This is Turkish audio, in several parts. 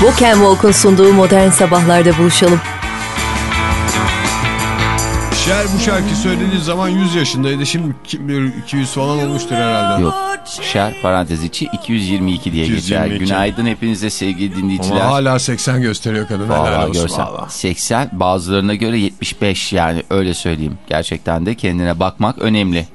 Walk and Walk'un sunduğu Modern Sabahlar'da buluşalım. Şer bu şarkı söylediği zaman 100 yaşındaydı. Şimdi kim bilir 200 falan olmuştur herhalde. Yok. Şer parantez içi 222 diye 222. geçer. Günaydın hepinize sevgili dinleyiciler. Ama hala 80 gösteriyor kadın. Olsun görsen valla. 80 bazılarına göre 75 yani öyle söyleyeyim. Gerçekten de kendine bakmak önemli.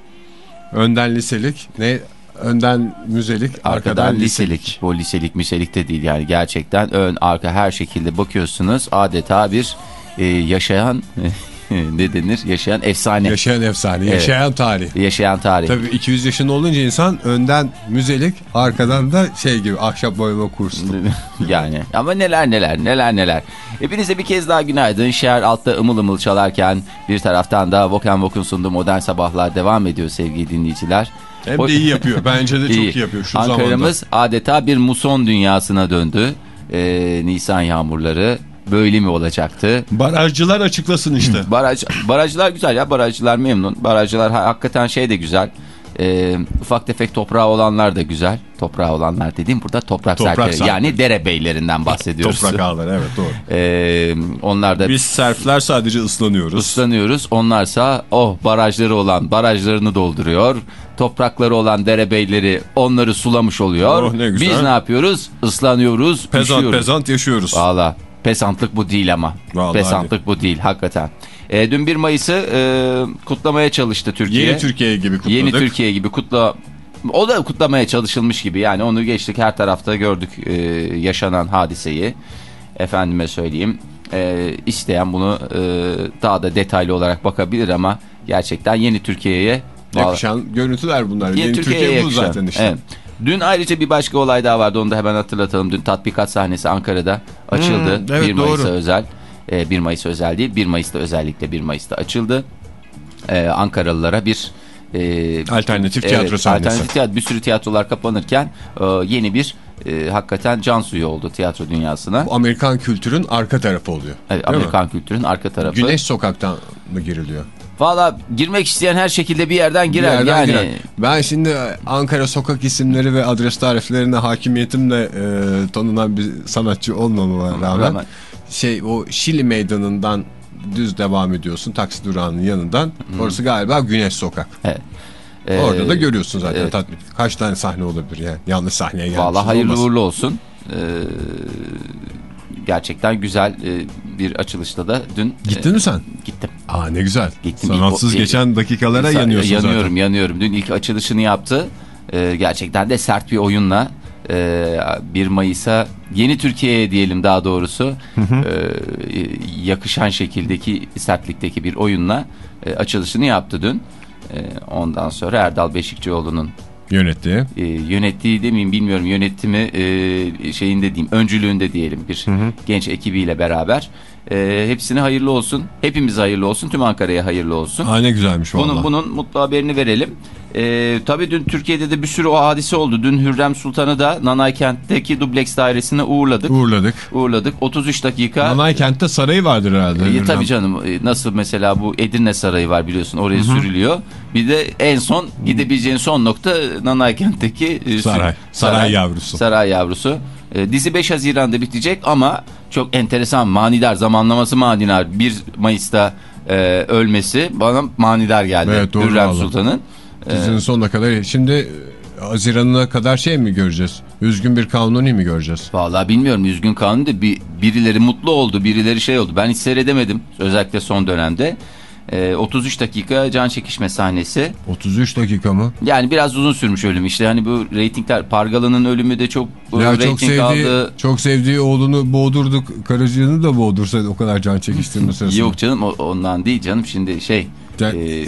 Önden liselik ne? Önden müzelik, arkadan, Arkadan liselik. liselik. Bu liselik müselik de değil yani gerçekten ön arka her şekilde bakıyorsunuz. Adeta bir e, yaşayan ne denir? Yaşayan efsane. Yaşayan efsane, yaşayan tarih. yaşayan tarih. Tabii 200 yaşında olunca insan önden müzelik, arkadan da şey gibi ahşap boyama kursu. yani ama neler neler neler neler. Hepinize bir kez daha günaydın. Şehir altta ımıl ımıl çalarken bir taraftan da Vokan Vok'un sunduğu modern sabahlar devam ediyor sevgili dinleyiciler. Hem O- de iyi yapıyor. Bence de çok iyi yapıyor şu. Ankara'mız adeta bir muson dünyasına döndü. Ee, Nisan yağmurları böyle mi olacaktı? Barajcılar açıklasın işte. Baraj, barajlar güzel ya barajcılar memnun. Barajlar ha- hakikaten şey de güzel. Ee, ufak tefek toprağı olanlar da güzel. Toprağı olanlar dediğim burada toprak, Toprak serpleri. serpleri. Yani derebeylerinden bahsediyoruz. Toprak ağları evet doğru. Ee, onlar da Biz serfler sadece ıslanıyoruz. ıslanıyoruz. Onlarsa oh barajları olan barajlarını dolduruyor. Toprakları olan derebeyleri onları sulamış oluyor. Oh, ne güzel. Biz ne yapıyoruz? Islanıyoruz, Pezant üşüyoruz. pezant yaşıyoruz. Valla pesantlık bu değil ama. Vallahi pesantlık bu değil hakikaten. E, dün 1 Mayıs'ı e, kutlamaya çalıştı Türkiye. Yeni Türkiye gibi kutladık. Yeni Türkiye gibi kutla... O da kutlamaya çalışılmış gibi yani onu geçtik her tarafta gördük e, yaşanan hadiseyi. Efendime söyleyeyim e, isteyen bunu e, daha da detaylı olarak bakabilir ama gerçekten yeni Türkiye'ye Yakışan görüntüler bunlar. Yeni, Yeni, Türkiye'ye Türkiye bu yakışan. zaten işte. Evet. Dün ayrıca bir başka olay daha vardı onu da hemen hatırlatalım. Dün tatbikat sahnesi Ankara'da açıldı. Hmm, evet, 1 Mayıs'a doğru. özel. Ee, 1 Mayıs özel değil. 1 Mayıs'ta özellikle 1 Mayıs'ta açıldı. Ee, Ankaralılara bir e, Alternatif evet, tiyatro sahnesi. Alternatif tiyatro, bir sürü tiyatrolar kapanırken e, yeni bir e, hakikaten can suyu oldu tiyatro dünyasına. Bu Amerikan kültürün arka tarafı oluyor. Evet, Değil mi? Amerikan kültürünün arka tarafı. Güneş sokaktan mı giriliyor? Valla girmek isteyen her şekilde bir yerden Bir girer. yerden yani girer. Ben şimdi Ankara sokak isimleri ve adres tariflerine hakimiyetimle e, tanınan bir sanatçı olmamama rağmen Rağmen. Şey o Şili meydanından düz devam ediyorsun taksi durağının yanından. Orası galiba Güneş Sokak. Evet. Ee, Orada da görüyorsun zaten evet. tatmin. Kaç tane sahne olabilir yani. Yanlış sahneye gelmiş. Valla hayırlı olmasın. uğurlu olsun. Ee, gerçekten güzel e, bir açılışta da dün Gittin mi sen? gittim. Aa ne güzel. Gittim. Sanatsız İlk geçen dakikalara Sa- yanıyorsun yanıyorum, zaten. yanıyorum. Dün ilk açılışını yaptı. Ee, gerçekten de sert bir oyunla e, 1 Mayıs'a yeni Türkiye'ye diyelim daha doğrusu e, yakışan şekildeki sertlikteki bir oyunla e, açılışını yaptı dün. E, ondan sonra Erdal Beşikçioğlu'nun Yönettiği. e, yönettiği demeyeyim bilmiyorum yönetimi e, şeyinde diyeyim öncülüğünde diyelim bir genç ekibiyle beraber e, hepsine hayırlı olsun hepimize hayırlı olsun tüm Ankara'ya hayırlı olsun. Aa ne güzelmiş valla. Bunun, bunun mutlu haberini verelim. E, tabii dün Türkiye'de de bir sürü o hadise oldu. Dün Hürrem Sultan'ı da Nanay Kent'teki dubleks dairesine uğurladık. Uğurladık. Uğurladık. 33 dakika. Nanay kentte sarayı vardır herhalde. E, tabii canım e, nasıl mesela bu Edirne Sarayı var biliyorsun oraya sürülüyor. Bir de en son gidebileceğin son nokta Nanaykent'teki e, Saray. sü- Saray yavrusu. Saray yavrusu. E, dizi 5 Haziran'da bitecek ama çok enteresan manidar zamanlaması manidar 1 Mayıs'ta e, ölmesi bana manidar geldi Evet, Hürrem. Sultan'ın. Dizinin sonuna kadar. Şimdi e, Haziran'ına kadar şey mi göreceğiz? Üzgün bir kanuni mi göreceğiz? Vallahi bilmiyorum Üzgün Kanun da bir, birileri mutlu oldu birileri şey oldu ben hiç seyredemedim özellikle son dönemde. E, 33 dakika can çekişme sahnesi. 33 dakika mı? Yani biraz uzun sürmüş ölüm işte hani bu reytingler Pargalı'nın ölümü de çok Ya reyting çok sevdiği, aldı. çok sevdiği oğlunu boğdurduk. Karıcığını da boğdursaydı o kadar can çekiştirme sırasında. Yok canım ondan değil canım şimdi şey Can- e,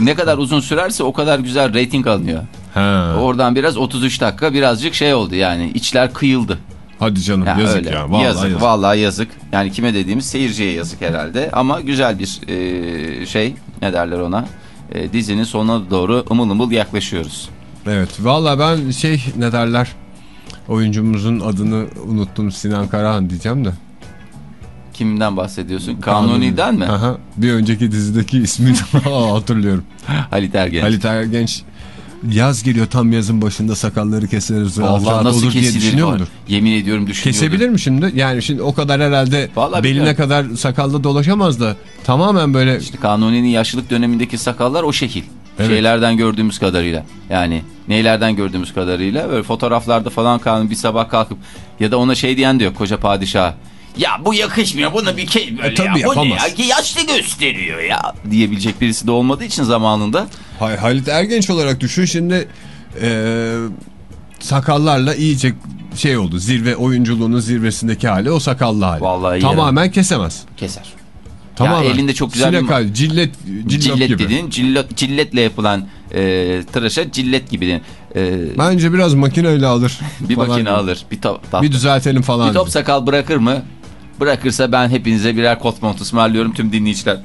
ne kadar uzun sürerse o kadar güzel reyting alınıyor. Ha. Oradan biraz 33 dakika birazcık şey oldu yani içler kıyıldı. Hadi canım Ya yazık öyle. ya. Vallahi yazık, yazık. Vallahi yazık. Yani kime dediğimiz seyirciye yazık herhalde. Ama güzel bir e, şey ne derler ona. E, dizinin sonuna doğru ımıl ımıl yaklaşıyoruz. Evet valla ben şey ne derler oyuncumuzun adını unuttum Sinan Karahan diyeceğim de. Kimden bahsediyorsun? Kanuni'den mi? Aha, bir önceki dizideki ismini hatırlıyorum. Halit Ergenç. Halit Ergenç yaz geliyor tam yazın başında sakalları keseriz. Vallahi nasıl olur diye kesilir düşünüyor var. mudur? Yemin ediyorum düşünüyorum. Kesebilir mi şimdi? Yani şimdi o kadar herhalde Vallahi beline bilmiyorum. kadar sakallı dolaşamaz da tamamen böyle İşte Kanuni'nin yaşlılık dönemindeki sakallar o şekil. Evet. Şeylerden gördüğümüz kadarıyla. Yani neylerden gördüğümüz kadarıyla böyle fotoğraflarda falan Kanuni bir sabah kalkıp ya da ona şey diyen de yok koca padişah. Ya bu yakışmıyor buna bir kez böyle E, tabii ya. Bu ne ya yaşlı gösteriyor ya diyebilecek birisi de olmadığı için zamanında. Hay- Halit Ergenç olarak düşün şimdi e, sakallarla iyice şey oldu zirve oyunculuğunun zirvesindeki hali o sakallı hali. Vallahi Tamamen kesemez. keser. Tamamen. elinde çok güzel bir- Sinek hali, cillet, cillop Cillet gibi. dediğin cillet, cilletle yapılan e, tıraşa cillet gibi. E, Bence biraz makineyle alır. bir makine gibi. alır. Bir top, Bir düzeltelim falan. Bir top sakal bırakır mı? Bırakırsa ben hepinize birer kot mont ısmarlıyorum tüm dinleyiciler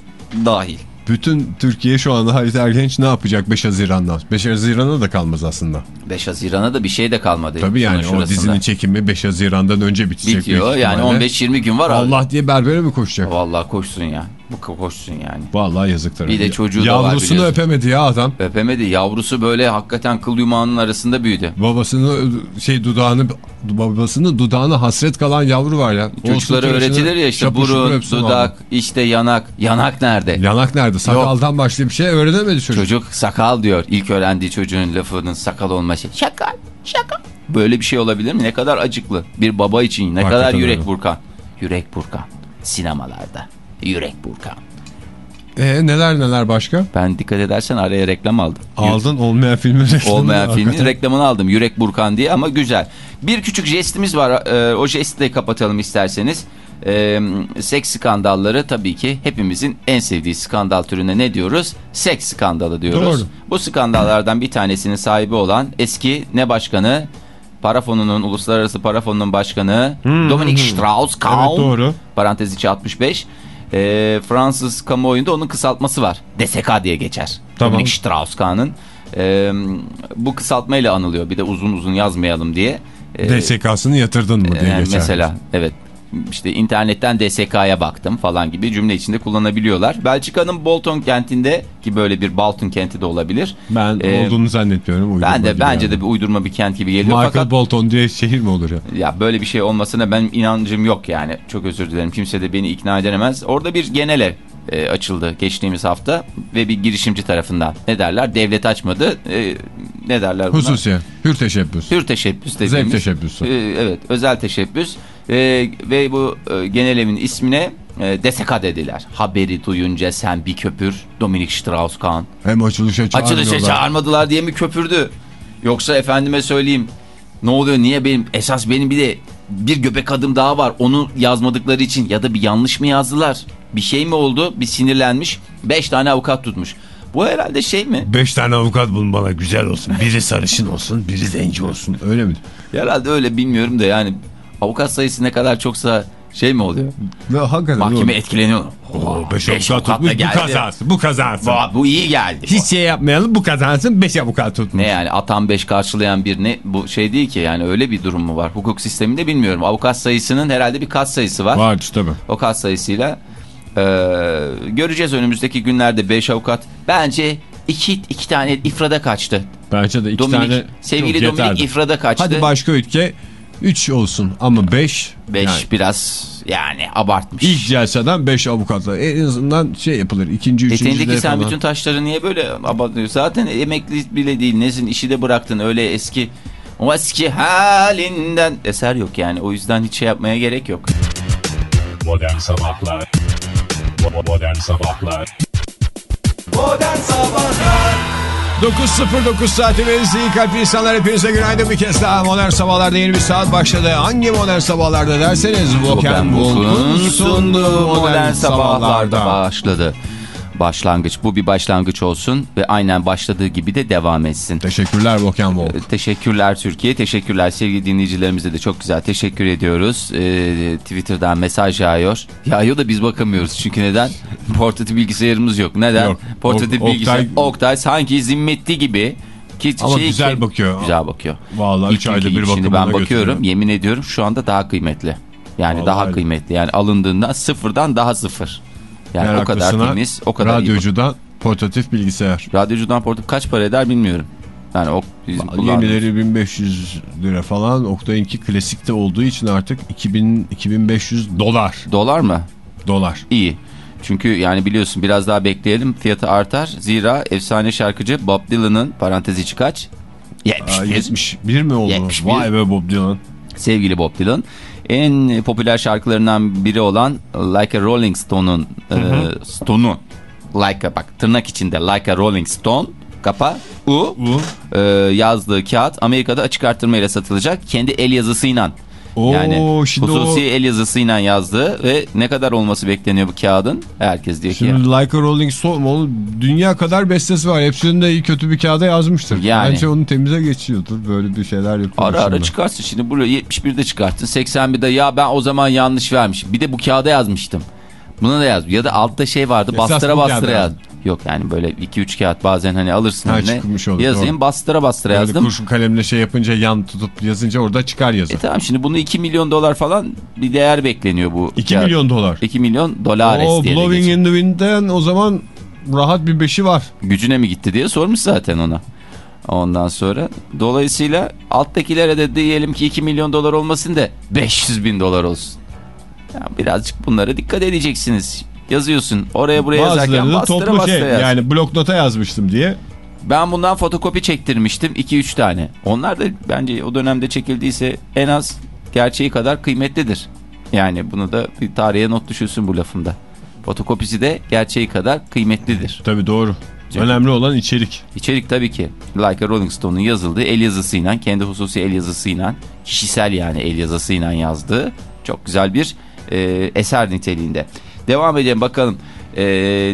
dahil. Bütün Türkiye şu anda Halit Ergenç ne yapacak 5 Haziran'dan? 5 Haziran'a da kalmaz aslında. 5 Hazirana da bir şey de kalmadı. Tabii yani o dizinin çekimi 5 Haziran'dan önce bitecek. bitiyor. Yani ihtimalle. 15-20 gün var abi. Allah diye berbere mi koşacak? Vallahi koşsun ya. Bu ko- koşsun yani. Vallahi yazıktır. Bir de çocuğu da var Yavrusunu öpemedi ya adam. Öpemedi. Yavrusu böyle hakikaten kıl yumağının arasında büyüdü. Babasını şey dudağını babasının dudağına hasret kalan yavru var ya. Çocuklara öğretilir ya işte burun, dudak, adam. işte yanak. Yanak nerede? Yanak nerede? Sakaldan başka bir şey öğrenemedi çocuk. Çocuk sakal diyor. İlk öğrendiği çocuğun lafının sakal olması. Şaka, şaka. Böyle bir şey olabilir mi? Ne kadar acıklı. Bir baba için ne Hakikaten kadar yürek öyle. burkan. Yürek burkan. Sinemalarda. Yürek burkan. Ee, neler neler başka? Ben dikkat edersen araya reklam aldım. Aldın olmayan filmin reklamını. Olmayan filmin hakikaten. reklamını aldım. Yürek Burkan diye ama güzel. Bir küçük jestimiz var. Ee, o jesti de kapatalım isterseniz. Ee, seks skandalları tabii ki hepimizin en sevdiği skandal türüne ne diyoruz? Seks skandalı diyoruz. Doğru. Bu skandallardan bir tanesinin sahibi olan eski ne başkanı? Para fonunun, uluslararası para fonunun başkanı Dominic Strauss-Kahn. Hmm. Evet doğru. Parantez içi 65. Ee, Fransız kamuoyunda onun kısaltması var. DSK diye geçer. Tamam. Dominic Strauss-Kahn'ın. Ee, bu kısaltmayla anılıyor. Bir de uzun uzun yazmayalım diye. Ee, DSK'sını yatırdın mı diye e, geçer. Mesela evet. İşte internetten DSK'ya baktım falan gibi cümle içinde kullanabiliyorlar. Belçika'nın Bolton kentinde ki böyle bir Bolton kenti de olabilir. Ben Ee, olduğunu zannetmiyorum. uydurma Ben de bence yani. de bir uydurma bir kent gibi geliyor. Michael Fakat Bolton diye şehir mi olur ya? ya böyle bir şey olmasına benim inancım yok yani. Çok özür dilerim. Kimse de beni ikna edemez. Orada bir genel ev e, açıldı geçtiğimiz hafta ve bir girişimci tarafından. Ne derler? Devlet açmadı. E, ne derler buna? Hususi. Hür teşebbüs. Hür teşebbüs dediğimiz. Zevk teşebbüsü. E, evet özel teşebbüs. E, ve bu e, genel evin ismine e, DSK dediler. Haberi duyunca sen bir köpür Dominik Strauss-Kahn. Hem açılışa çağırmıyorlar. Açılışa çağırmadılar diye mi köpürdü? Yoksa efendime söyleyeyim ne oluyor niye benim esas benim bir de bir göbek adım daha var onu yazmadıkları için ya da bir yanlış mı yazdılar? Bir şey mi oldu? Bir sinirlenmiş. Beş tane avukat tutmuş. Bu herhalde şey mi? Beş tane avukat bulun bana güzel olsun. Biri sarışın olsun, biri zenci olsun. Öyle mi? Herhalde öyle bilmiyorum da yani avukat sayısı ne kadar çoksa şey mi oluyor? Ve hakikaten Mahkeme doğru. etkileniyor. Oo, beş, Beş avukat tutmuş bu geldi. kazansın. Bu kazansın. Bu, bu iyi geldi. Hiç şey yapmayalım bu kazansın. Beş avukat tutmuş. Ne yani atan 5 karşılayan bir ne bu şey değil ki yani öyle bir durum mu var? Hukuk sisteminde bilmiyorum. Avukat sayısının herhalde bir kat sayısı var. Vardır tabii. O kat sayısıyla e, göreceğiz önümüzdeki günlerde 5 avukat. Bence iki, iki tane ifrada kaçtı. Bence de iki Dominik, tane sevgili Dominik yeterdi. ifrada kaçtı. Hadi başka ülke 3 olsun ama 5 5 yani biraz yani abartmış. ilk celseden 5 avukatla en azından şey yapılır ikinci üçüncü Eteğindeki de sen falan. bütün taşları niye böyle abartıyorsun? Zaten emekli bile değil. Nesin işi de bıraktın öyle eski o eski halinden eser yok yani. O yüzden hiç şey yapmaya gerek yok. Modern Sabahlar Bo- Modern Sabahlar 9.09 saatimiz. İyi kalp insanlar hepinize günaydın. Bir kez daha modern sabahlarda yeni bir saat başladı. Hangi modern sabahlarda derseniz Voken Volk'un sunduğu modern sabahlarda. başladı. Başlangıç bu bir başlangıç olsun ve aynen başladığı gibi de devam etsin. teşekkürler Voken Volk Teşekkürler Türkiye. Teşekkürler sevgili dinleyicilerimize de çok güzel teşekkür ediyoruz. Ee, Twitter'dan mesaj yağıyor. Yağıyor da biz bakamıyoruz. Çünkü neden? Portatif bilgisayarımız yok. Neden? Yok. Portatif bilgisayar. Oktay- Oktay sanki zimmetli gibi. Ki Ama şey- güzel ki- bakıyor. Güzel bakıyor. Vallahi İlk üç ayda günkü bir bakımına ben bakıyorum. götürüyor. Yemin ediyorum şu anda daha kıymetli. Yani Vallahi daha kıymetli. Yani alındığında sıfırdan daha sıfır. Yani o kadar Meraklısına temiz, o kadar iyi. radyocudan portatif bilgisayar Radyocudan portatif kaç para eder bilmiyorum. Yani o bizim Yenileri 1500 lira falan. Oktay'ınki klasikte olduğu için artık 2000 2500 dolar. Dolar mı? Dolar. İyi. Çünkü yani biliyorsun biraz daha bekleyelim fiyatı artar. Zira efsane şarkıcı Bob Dylan'ın parantez içi kaç? Aa, 71. 71 mi oldu? 71. Vay be Bob Dylan. Sevgili Bob Dylan. En popüler şarkılarından biri olan Like a Rolling Stone'un e, Stone'u. Like a, bak tırnak içinde Like a Rolling Stone kapa U Bu. e, yazdığı kağıt Amerika'da açık arttırmayla satılacak. Kendi el yazısıyla Oo, yani şimdi hususi o- el yazısıyla yazdı ve ne kadar olması bekleniyor bu kağıdın? Herkes diyor ki Şimdi Like a Rolling Stone dünya kadar bestesi var. Hepsini de iyi kötü bir kağıda yazmıştır. Yani. Bence onu temize geçiyordur. Böyle bir şeyler yapıyor. Ara ara şimdi. çıkarsın şimdi buraya 71'de çıkarttın 81'de ya ben o zaman yanlış vermişim. Bir de bu kağıda yazmıştım. Buna da yaz. Ya da altta şey vardı Esas bastıra bastıra yaz. Yok yani böyle 2-3 kağıt bazen hani alırsın Ha, önüne. olur, Yazayım doğru. bastıra bastıra Böyle yazdım. kurşun kalemle şey yapınca yan tutup yazınca orada çıkar yazı. E tamam şimdi bunu 2 milyon dolar falan bir değer bekleniyor bu. 2 kağıt. milyon dolar. 2 milyon dolar O Blowing in the Wind'den o zaman rahat bir beşi var. Gücüne mi gitti diye sormuş zaten ona. Ondan sonra dolayısıyla alttakilere de diyelim ki 2 milyon dolar olmasın da 500 bin dolar olsun. Ya birazcık bunlara dikkat edeceksiniz. Yazıyorsun oraya buraya yazarken Bazıları da bastıra toplu bastıra şey yaz. yani bloknota yazmıştım diye. Ben bundan fotokopi çektirmiştim 2-3 tane. Onlar da bence o dönemde çekildiyse en az gerçeği kadar kıymetlidir. Yani bunu da bir tarihe not düşülsün bu lafımda. Fotokopisi de gerçeği kadar kıymetlidir. Tabii doğru. Çünkü- Önemli olan içerik. İçerik tabii ki Like a Rolling Stone'un yazıldığı el yazısıyla, kendi hususi el yazısıyla, kişisel yani el yazısıyla yazdığı çok güzel bir e, eser niteliğinde. Devam edelim bakalım e,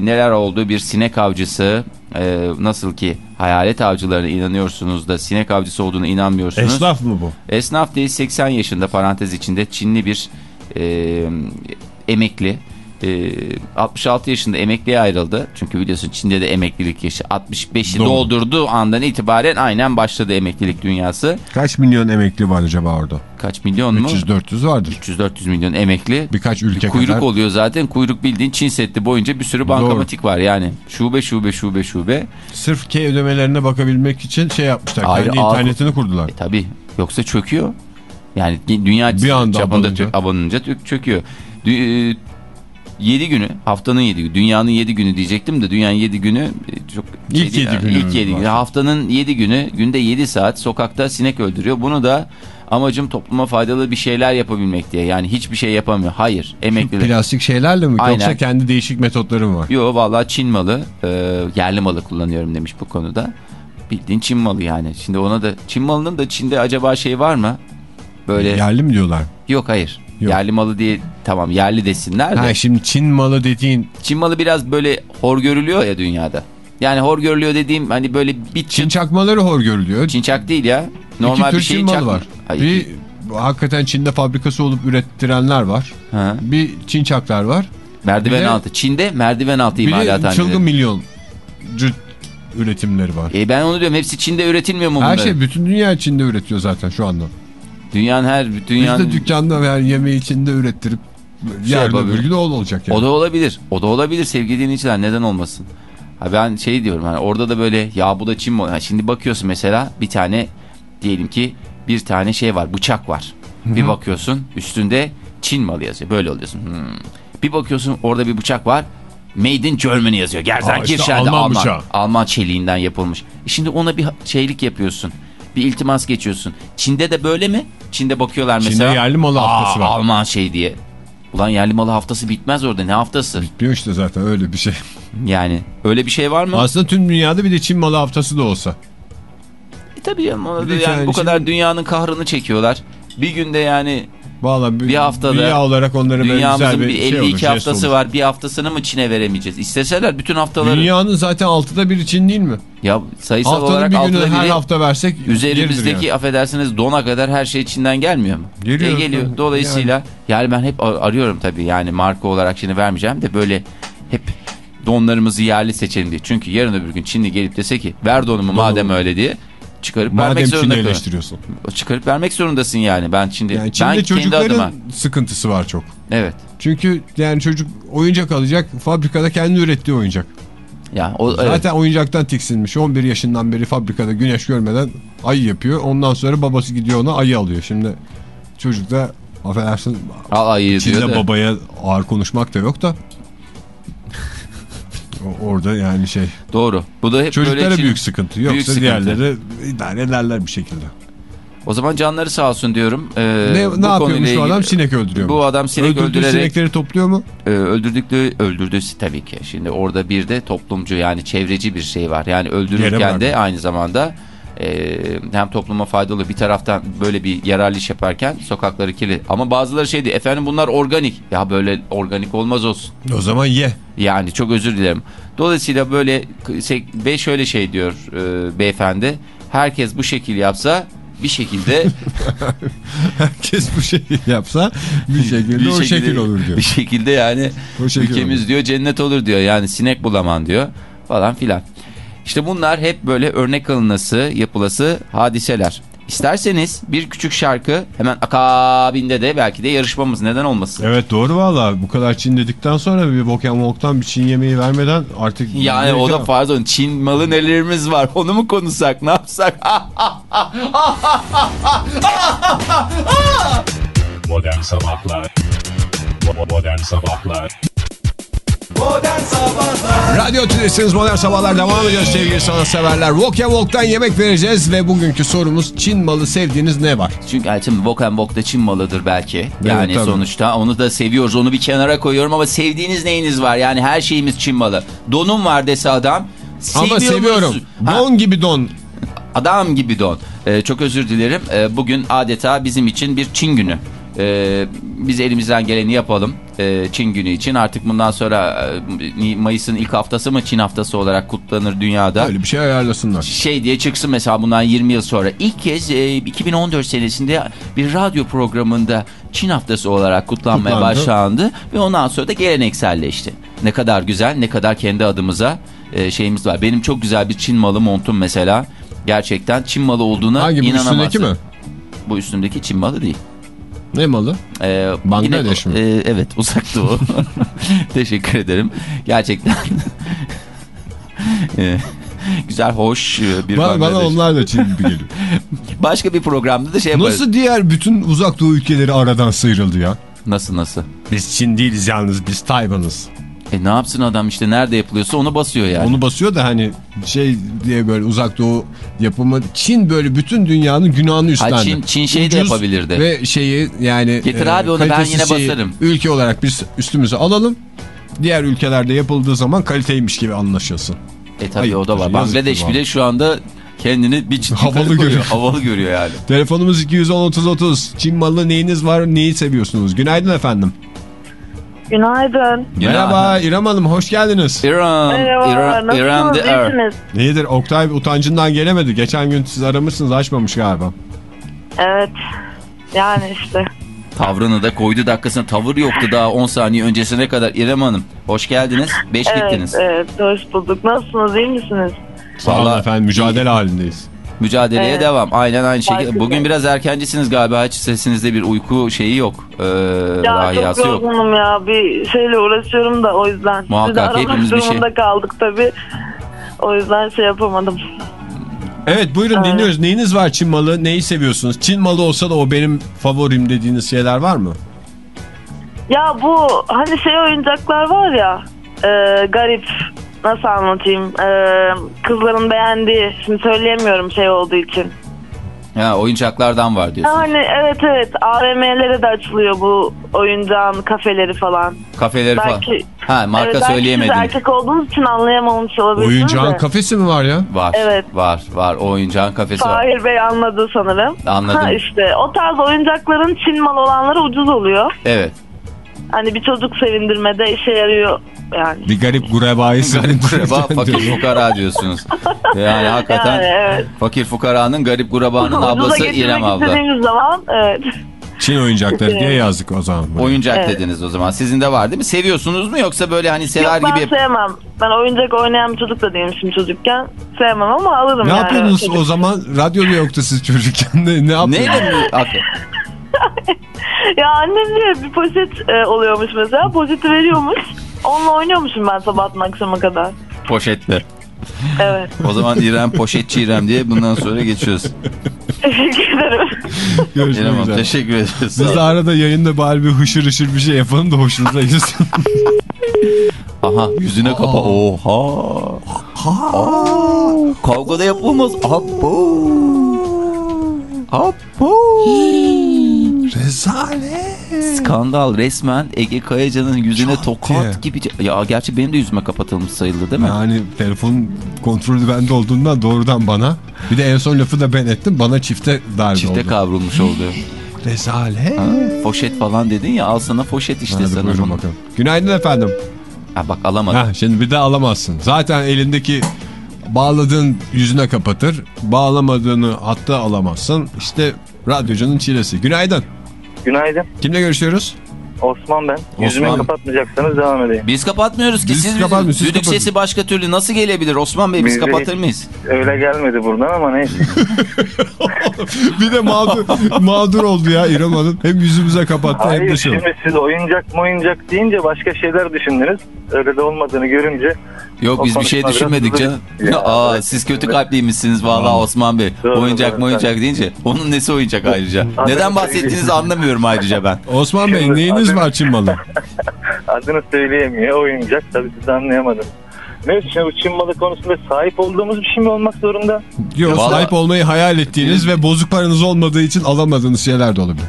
neler oldu. Bir sinek avcısı e, nasıl ki hayalet avcılarına inanıyorsunuz da sinek avcısı olduğuna inanmıyorsunuz. Esnaf mı bu? Esnaf değil 80 yaşında parantez içinde Çinli bir e, emekli. E, 66 yaşında emekliye ayrıldı. Çünkü biliyorsun Çin'de de emeklilik yaşı 65'i Doğru. doldurduğu andan itibaren aynen başladı emeklilik dünyası. Kaç milyon emekli var acaba orada? Kaç milyon mu? 300-400 vardır. 300-400 milyon emekli. Birkaç ülke Kuyruk kadar. oluyor zaten. Kuyruk bildiğin Çin Seddi boyunca bir sürü bankamatik var yani. Şube şube şube şube. Sırf K ödemelerine bakabilmek için şey yapmışlar. Ayrı kendi internetini kurdular. E tabi yoksa çöküyor. Yani dünya Bir çapında abanınca. çöküyor. Dü- e, 7 günü haftanın 7 günü dünyanın 7 günü diyecektim de dünyanın 7 günü e, çok İlk şey değil yedi yani. günü İlk 7 var. günü haftanın 7 günü günde 7 saat sokakta sinek öldürüyor. Bunu da amacım topluma faydalı bir şeyler yapabilmek diye. Yani hiçbir şey yapamıyor. Hayır. Emekliler. Plastik şeylerle mi? Aynen. Yoksa kendi değişik metotları mı var? Yo vallahi Çin malı, e, yerli malı kullanıyorum demiş bu konuda. Bildiğin Çin malı yani. Şimdi ona da Çin malının da Çin'de acaba şey var mı? Böyle Yerli mi diyorlar? yok hayır. Yok. Yerli malı diye tamam yerli desinler de. Ha, şimdi Çin malı dediğin Çin malı biraz böyle hor görülüyor ya dünyada. Yani hor görülüyor dediğim hani böyle bir Çin çin, çakmaları hor görülüyor. çinçak değil ya. Normal İki bir şeyin Çin malı çakma- var. Hayır. Bir hakikaten Çin'de fabrikası olup ürettirenler var. Ha. Bir Çinçaklar var. Merdiven Bir de- altı. Çin'de merdiven altı Bir imalathaneleri. çılgın milyoncu üretimleri var. E ben onu diyorum hepsi Çin'de üretilmiyor mu Her bunların? şey bütün dünya Çin'de üretiyor zaten şu anda. Dünyanın her Biz dünyanın de dükkanda veya yemeği Çin'de ürettirip yarın Şey yapabilir. öbür gün o olacak yani. O da olabilir. O da olabilir sevgili dinleyiciler. Neden olmasın? Ha ben şey diyorum hani orada da böyle ya bu da Çin mi? Ha şimdi bakıyorsun mesela bir tane diyelim ki bir tane şey var bıçak var. Bir bakıyorsun üstünde Çin malı yazıyor. Böyle oluyorsun. Hmm. Bir bakıyorsun orada bir bıçak var. Made in Germany yazıyor. Aa, Gerzen işte Alman Alman. bıçağı. Alman çeliğinden yapılmış. E şimdi ona bir şeylik yapıyorsun. Bir iltimas geçiyorsun. Çin'de de böyle mi? Çin'de bakıyorlar Çin'de mesela. yerli malı haftası "Aa, var." Alman şey diye. Ulan yerli malı haftası bitmez orada. Ne haftası? Bitmiyor işte zaten öyle bir şey. Yani öyle bir şey var mı? Aslında tüm dünyada bir de Çin malı haftası da olsa. E, tabii de yani yani bu kadar şimdi- dünyanın kahrını çekiyorlar. Bir günde yani Vallahi bir, Bir haftada dünya olarak güzel dünyamızın bir, bir şey 52 olur, jest haftası olur. var. Bir haftasını mı Çin'e veremeyeceğiz? İsteseler bütün haftaları Dünyanın zaten altıda biri Çin değil mi? ya sayısal Haftanın olarak bir günü her biri hafta versek üzerimizdeki yani. affedersiniz dona kadar her şey Çin'den gelmiyor mu? Geliyor. E, geliyor. Dolayısıyla yani. ben hep ar- arıyorum tabii yani marka olarak şimdi vermeyeceğim de böyle hep donlarımızı yerli seçelim diye. Çünkü yarın öbür gün Çinli gelip dese ki ver donumu madem öyle diye çıkarıp vermek Madem zorunda Çin'i eleştiriyorsun. Çıkarıp vermek zorundasın yani. Ben şimdi Yani ben Çin'de kendi çocukların adıma sıkıntısı var çok. evet. Çünkü yani çocuk oyuncak alacak fabrikada kendi ürettiği oyuncak. Ya o evet. Zaten oyuncaktan tiksinmiş. 11 yaşından beri fabrikada güneş görmeden ayı yapıyor. Ondan sonra babası gidiyor ona ayı alıyor. Şimdi çocuk da affedersin Al ayı Çin'de babaya ağır konuşmak da yok da. Orada yani şey. Doğru. Bu da hep Çocuklara böyle Çin- büyük sıkıntı. Yoksa Büyük sıkıntı. diğerleri idare ederler bir şekilde. O zaman canları sağ olsun diyorum. Ee, ne bu ne yapıyormuş bu adam? Sinek öldürüyor. Bu adam sinek Öldürdüğü öldürerek sinekleri topluyor mu? e, öldürdüklü öldürdüğü tabii ki. Şimdi orada bir de toplumcu yani çevreci bir şey var. Yani öldürürken de aynı zamanda e, hem topluma faydalı bir taraftan böyle bir yararlı iş yaparken sokakları kirli. Ama bazıları şey diyor efendim bunlar organik. Ya böyle organik olmaz olsun. O zaman ye. Yani çok özür dilerim. Dolayısıyla böyle ve şöyle şey diyor e, beyefendi. Herkes bu şekil yapsa bir şekilde Herkes bu şekil yapsa bir şekilde bir o şekilde- şekil olur diyor. Bir şekilde yani O şekil ülkemiz olur. diyor cennet olur diyor. Yani sinek bulaman diyor falan filan. İşte bunlar hep böyle örnek alınası, yapılası hadiseler. İsterseniz bir küçük şarkı hemen akabinde de belki de yarışmamız neden olmasın. Evet doğru valla bu kadar Çin dedikten sonra bir Pokemon'dan bir Çin yemeği vermeden artık... Yani o da pardon Çin malı nelerimiz var onu mu konuşsak ne yapsak? Modern Sabahlar Bo- Modern Sabahlar Radyo Tülesi'niz Modern Sabahlar devam ediyor sevgili sanatseverler. Walk and Walk'tan yemek vereceğiz ve bugünkü sorumuz Çin malı sevdiğiniz ne var? Çünkü Elçin Wok and Wok da Çin malıdır belki. Yani tabii. sonuçta onu da seviyoruz. Onu bir kenara koyuyorum ama sevdiğiniz neyiniz var? Yani her şeyimiz Çin malı. Donum var dese adam. Ama seviyor seviyorum. Ha, Don gibi don. adam gibi don. Ee, çok özür dilerim. Ee, bugün adeta bizim için bir Çin günü. Ee, biz elimizden geleni yapalım ee, Çin günü için. Artık bundan sonra e, Mayıs'ın ilk haftası mı Çin haftası olarak kutlanır dünyada. Öyle bir şey ayarlasınlar. şey diye çıksın mesela bundan 20 yıl sonra. İlk kez e, 2014 senesinde bir radyo programında Çin haftası olarak kutlanmaya Kutlandı. başlandı ve ondan sonra da gelenekselleşti. Ne kadar güzel, ne kadar kendi adımıza e, şeyimiz var. Benim çok güzel bir Çin malı montum mesela. Gerçekten Çin malı olduğuna Hangi bu inanamazsın. üstündeki mi? Bu üstündeki Çin malı değil. Ne malı? Ee, Bangladeş mi? e, evet uzak doğu. Teşekkür ederim. Gerçekten e, güzel, hoş e, bir Bana, bana onlar da Çin gibi geliyor. Başka bir programda da şey yaparız. Nasıl diğer bütün uzak doğu ülkeleri aradan sıyrıldı ya? Nasıl nasıl? Biz Çin değiliz yalnız biz Tayvan'ız. E ne yapsın adam işte nerede yapılıyorsa onu basıyor yani. Onu basıyor da hani şey diye böyle uzak doğu yapımı Çin böyle bütün dünyanın günahını üstlendi. Ha, Çin- Çin şey de yapabilirdi. Ve şeyi yani e, Getir abi onu, ben yine şeyi basarım. Ülke olarak biz üstümüze alalım. Diğer ülkelerde yapıldığı zaman kaliteymiş gibi anlaşılsın. E Ayıptır, o da var. Bangladeş bile şu anda kendini bir ciddi Havalı koyuyor. görüyor. Havalı görüyor yani. Telefonumuz 210-30-30. Çin malı neyiniz var neyi seviyorsunuz? Günaydın efendim. Günaydın. Merhaba İrem Hanım hoş geldiniz. İran, Merhaba. İran, Nasılsınız? İran the Air. İyisiniz? İyidir Oktay utancından gelemedi. Geçen gün siz aramışsınız açmamış galiba. Evet. Yani işte. Tavrını da koydu dakikasına. Tavır yoktu daha 10 saniye öncesine kadar. İrem Hanım hoş geldiniz. 5 Evet, gittiniz. evet. Hoş bulduk. Nasılsınız? iyi misiniz? Sağ olun efendim mücadele halindeyiz. Mücadeleye Evet. devam. Aynen aynı şekilde. Bugün biraz erkencisiniz galiba. Hiç sesinizde bir uyku şeyi yok. Ee, Ya çok yok. yorgunum ya. Bir şeyle uğraşıyorum da o yüzden. Muhakkak, Sizi hepimiz bir şey- kaldık tabii. O yüzden şey yapamadım. Evet buyurun Evet. dinliyoruz. Neyiniz var Çin malı? Neyi seviyorsunuz? Çin malı olsa da o benim favorim dediğiniz şeyler var mı? Ya bu hani şey oyuncaklar var ya. e, garip. Nasıl anlatayım? E, kızların beğendiği. Şimdi söyleyemiyorum şey olduğu için. Ya oyuncaklardan var diyorsun. Yani evet evet AVM'lere de açılıyor bu oyuncağın kafeleri falan. Kafeleri falan. Belki- Ha marka evet, belki söyleyemedin. Siz erkek olduğunuz için anlayamamış olabilirsiniz Oyuncağın de. kafesi mi var ya? Var. Evet. Var. Var. O oyuncağın kafesi var. Fahir Bey anladı sanırım. Anladım. Ha işte o tarz oyuncakların Çin malı olanları ucuz oluyor. Evet. Hani bir çocuk sevindirmede işe yarıyor yani. Bir garip gurebayı Kureba fakir fukara diyorsunuz. Yani hakikaten Yani evet. fakir fukaranın garip gurebanın ablası İrem abla. zaman evet. Çin oyuncakları diye yazdık o zaman. Oyuncak Evet. dediniz o zaman. Sizin de var değil mi? Seviyorsunuz mu yoksa böyle hani sever Yok ben gibi sevmem. Ben oyuncak oynayan bir çocuk da değilmişim çocukken. Sevmem ama alırım Ne yani. yapıyordunuz Çocuk- o zaman? Radyo da yoktu siz çocukken de. Ne yapıyordunuz? Neyle mi? Ya annem diye bir poşet e, oluyormuş mesela. Poşeti veriyormuş. Onunla oynuyormuşum ben sabahtan akşama kadar. Poşetle. Evet. O zaman İrem poşetçi İrem diye bundan sonra geçiyoruz. Teşekkür ederim. Görüşmek İrem üzere. teşekkür ederiz. Biz de arada yayında bari bir hışır hışır bir şey yapalım da hoşunuza gitsin. Aha yüzüne kapa. Oha. Aa, kavgada yapılmaz. Abo. Abo. Rezalet. Skandal resmen Ege Kayacan'ın yüzüne Çat tokat diye. gibi. Ya gerçi benim de yüzüme kapatılmış sayıldı değil mi? Yani telefon kontrolü bende olduğundan doğrudan bana. Bir de en son lafı da ben ettim. Bana çifte darbe Çifte oldu. kavrulmuş oldu. Rezalet. Ha, Poşet falan dedin ya al sana poşet işte Hadi sana. buyurun bakalım. Günaydın efendim. Ha, bak alamadım. Ha, şimdi bir de alamazsın. Zaten elindeki bağladığın yüzüne kapatır. Bağlamadığını hatta alamazsın. İşte radyocunun çilesi. Günaydın. Günaydın. Kimle görüşüyoruz? Osman ben. Yüzümü kapatmayacaksanız devam edeyim. Biz kapatmıyoruz ki. Biz siz kapatmıyoruz, düdük kapatın. sesi başka türlü nasıl gelebilir Osman Bey? Biz Biz kapatır mıyız? Öyle gelmedi buradan ama neyse. bir de mağdur, mağdur oldu ya İrem Hanım. Hem yüzümüze kapattı hem de Hayır şimdi siz oyuncak mı oyuncak deyince başka şeyler düşündünüz. Öyle de olmadığını görünce. Yok O biz bir şey düşünmedik canım. Ya, Aa evet. siz kötü kalpliymişsiniz vallahi Osman Bey. Doğru, oyuncak mı doğru. oyuncak deyince. Onun nesi oyuncak ayrıca? Neden bahsettiğinizi anlamıyorum ayrıca ben. Osman Bey neyiniz adını- var Çin malı? Adını söyleyemiyor. Oyuncak tabii siz anlayamadınız. Neyse şimdi bu Çin malı konusunda sahip olduğumuz bir şey mi olmak zorunda? Yok Vallahi- sahip olmayı hayal ettiğiniz ve bozuk paranız olmadığı için alamadığınız şeyler de olabilir.